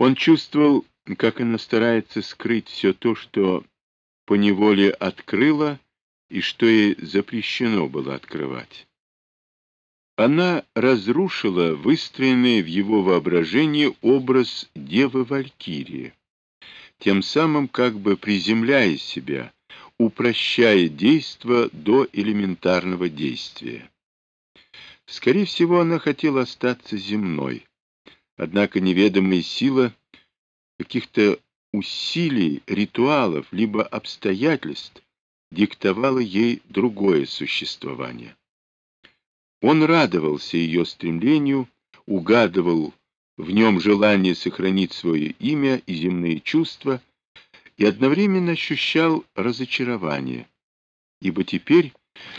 Он чувствовал, как она старается скрыть все то, что поневоле открыла и что ей запрещено было открывать. Она разрушила выстроенный в его воображении образ Девы Валькирии, тем самым как бы приземляя себя, упрощая действо до элементарного действия. Скорее всего, она хотела остаться земной, однако неведомая сила каких-то усилий, ритуалов, либо обстоятельств диктовала ей другое существование. Он радовался ее стремлению, угадывал в нем желание сохранить свое имя и земные чувства, и одновременно ощущал разочарование, ибо теперь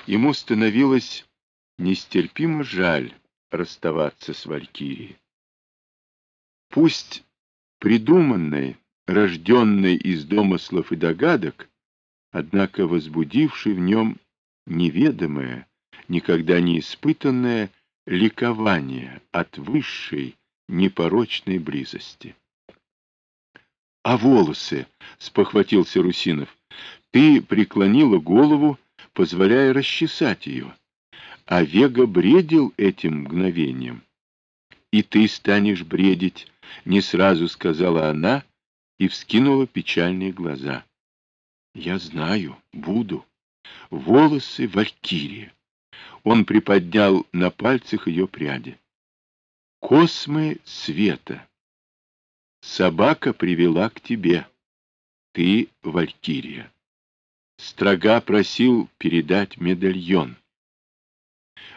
ему становилось нестерпимо жаль расставаться с Валькирией. Пусть придуманной, рожденной из домыслов и догадок, однако возбудивший в нем неведомое, никогда не испытанное ликование от высшей, непорочной близости. — А волосы, — спохватился Русинов, — ты преклонила голову, позволяя расчесать ее, а Вега бредил этим мгновением. — И ты станешь бредить, — не сразу сказала она и вскинула печальные глаза. — Я знаю, буду. Волосы Валькирия. Он приподнял на пальцах ее пряди. Космы света. Собака привела к тебе. Ты Валькирия. Строга просил передать медальон.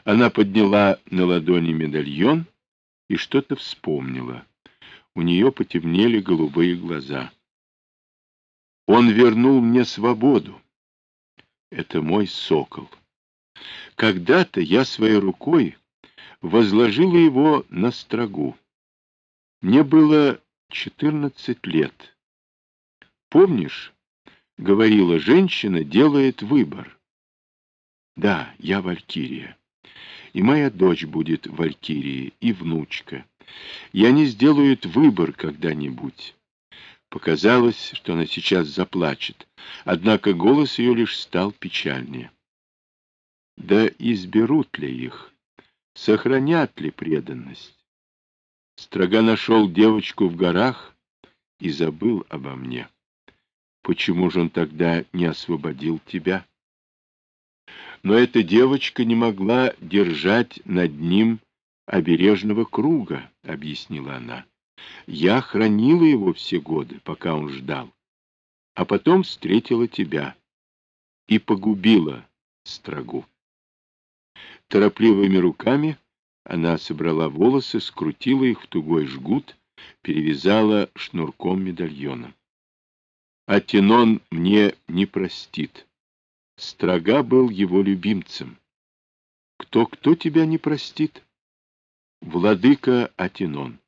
Она подняла на ладони медальон и что-то вспомнила. У нее потемнели голубые глаза. Он вернул мне свободу. Это мой сокол. Когда-то я своей рукой возложила его на строгу. Мне было четырнадцать лет. Помнишь, говорила женщина, делает выбор. Да, я Валькирия. И моя дочь будет Валькирией, и внучка. И они сделают выбор когда-нибудь. Показалось, что она сейчас заплачет, однако голос ее лишь стал печальнее. Да изберут ли их? Сохранят ли преданность? Строга нашел девочку в горах и забыл обо мне. Почему же он тогда не освободил тебя? Но эта девочка не могла держать над ним обережного круга, — объяснила она. Я хранила его все годы, пока он ждал, а потом встретила тебя и погубила строгу. Торопливыми руками она собрала волосы, скрутила их в тугой жгут, перевязала шнурком медальона. А Тенон мне не простит. Строга был его любимцем. Кто-кто тебя не простит? Владыка Атинон.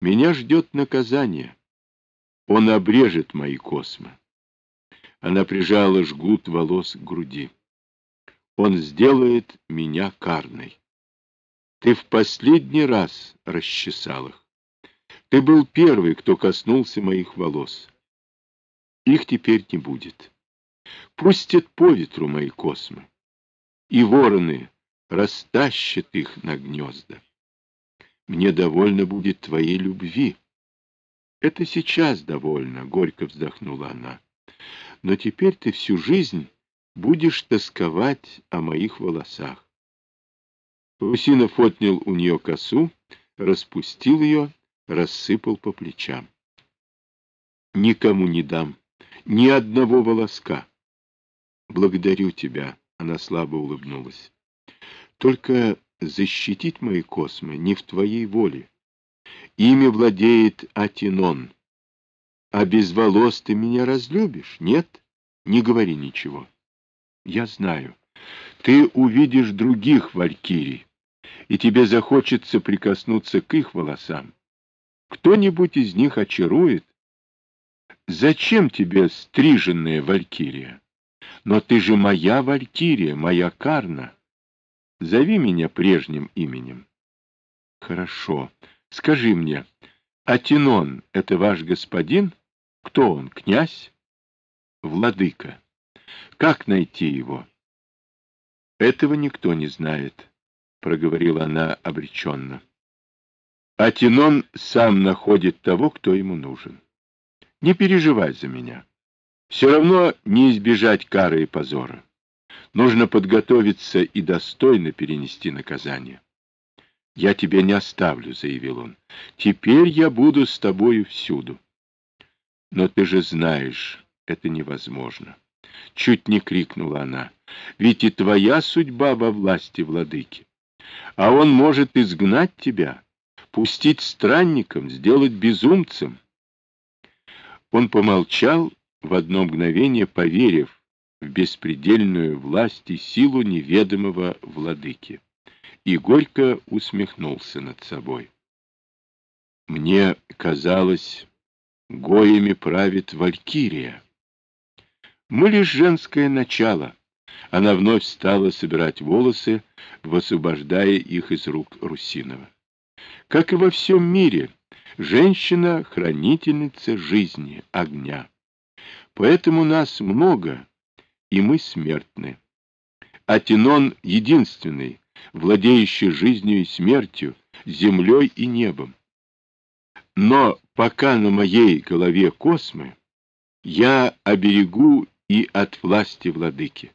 Меня ждет наказание. Он обрежет мои космы. Она прижала жгут волос к груди. Он сделает меня карной. Ты в последний раз расчесал их. Ты был первый, кто коснулся моих волос. Их теперь не будет. Пустят по ветру мои космы, и вороны растащат их на гнезда. Мне довольно будет твоей любви. Это сейчас довольно, — горько вздохнула она. Но теперь ты всю жизнь будешь тосковать о моих волосах. Русинов отнял у нее косу, распустил ее, рассыпал по плечам. Никому не дам, ни одного волоска. Благодарю тебя, она слабо улыбнулась. Только защитить мои космы не в твоей воле. Ими владеет Атинон. А без волос ты меня разлюбишь, нет? Не говори ничего. Я знаю. Ты увидишь других валькирий, и тебе захочется прикоснуться к их волосам. Кто-нибудь из них очарует. Зачем тебе стриженная валькирия? Но ты же моя валькирия, моя Карна. Зови меня прежним именем. Хорошо. Скажи мне, Атинон — это ваш господин? Кто он, князь? Владыка. Как найти его? Этого никто не знает, — проговорила она обреченно. Атинон сам находит того, кто ему нужен. Не переживай за меня. Все равно не избежать кары и позора. Нужно подготовиться и достойно перенести наказание. «Я тебя не оставлю», — заявил он. «Теперь я буду с тобою всюду». «Но ты же знаешь, это невозможно». Чуть не крикнула она. «Ведь и твоя судьба во власти владыки. А он может изгнать тебя, пустить странником, сделать безумцем». Он помолчал, в одно мгновение поверив в беспредельную власть и силу неведомого владыки и горько усмехнулся над собой. Мне казалось, гоями правит Валькирия. Мы лишь женское начало. Она вновь стала собирать волосы, высвобождая их из рук Русинова. Как и во всем мире, женщина — хранительница жизни, огня. Поэтому нас много, и мы смертны. А Тинон единственный, владеющий жизнью и смертью, землей и небом. Но пока на моей голове космы, я оберегу и от власти владыки.